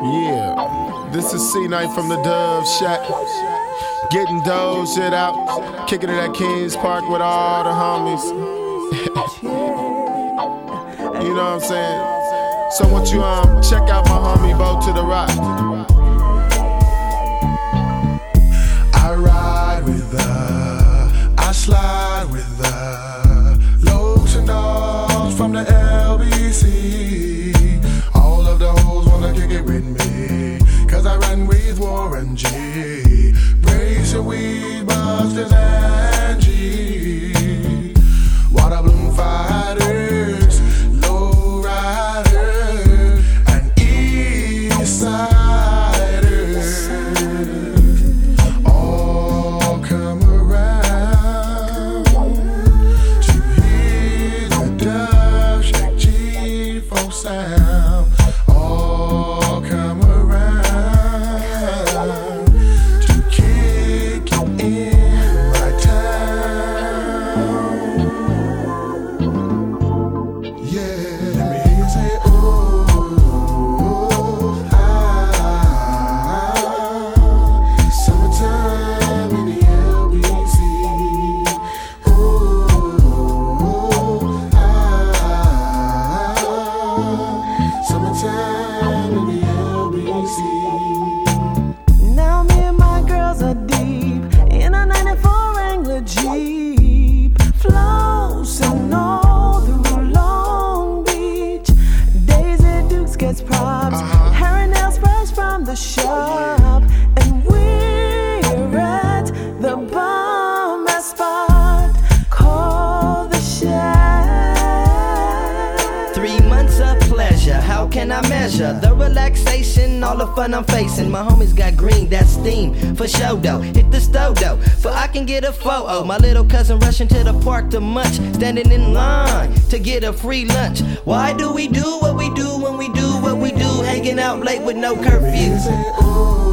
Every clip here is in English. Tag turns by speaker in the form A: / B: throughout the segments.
A: Yeah, this is C-Knight from the Dove Shack. Getting dough shit out, kicking it at Kings Park with all the homies. you know what I'm saying? So what you um check out my homie Bo to the rock.
B: All of the hoes wanna kick it with me. Cause I run with Warren G. Weed busters and G. Water bloom fighters,
C: can I measure the relaxation, all the fun I'm facing? My homies got green, that's steam for show though. Hit the stove though, for I can get a photo. My little cousin rushing to the park to munch, standing in line to get a free lunch. Why do we do what we do when we do what we do? Hanging out late with no curfew.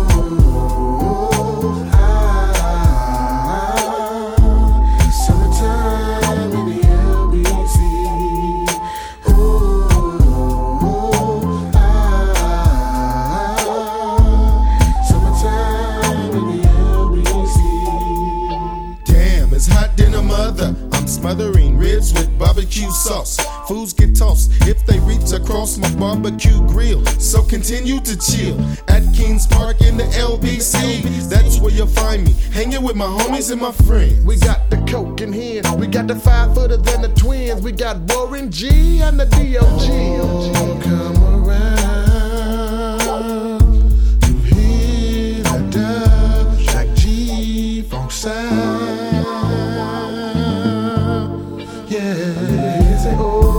A: Smothering ribs with barbecue sauce. Fools get tossed if they reach across my barbecue grill. So continue to chill at Kings Park in the LBC. That's where you'll find me, hanging with my homies and my friends.
B: We got the coke in here. We got the five footer than the twins. We got Warren G and the DOG. Come Yeah, oh.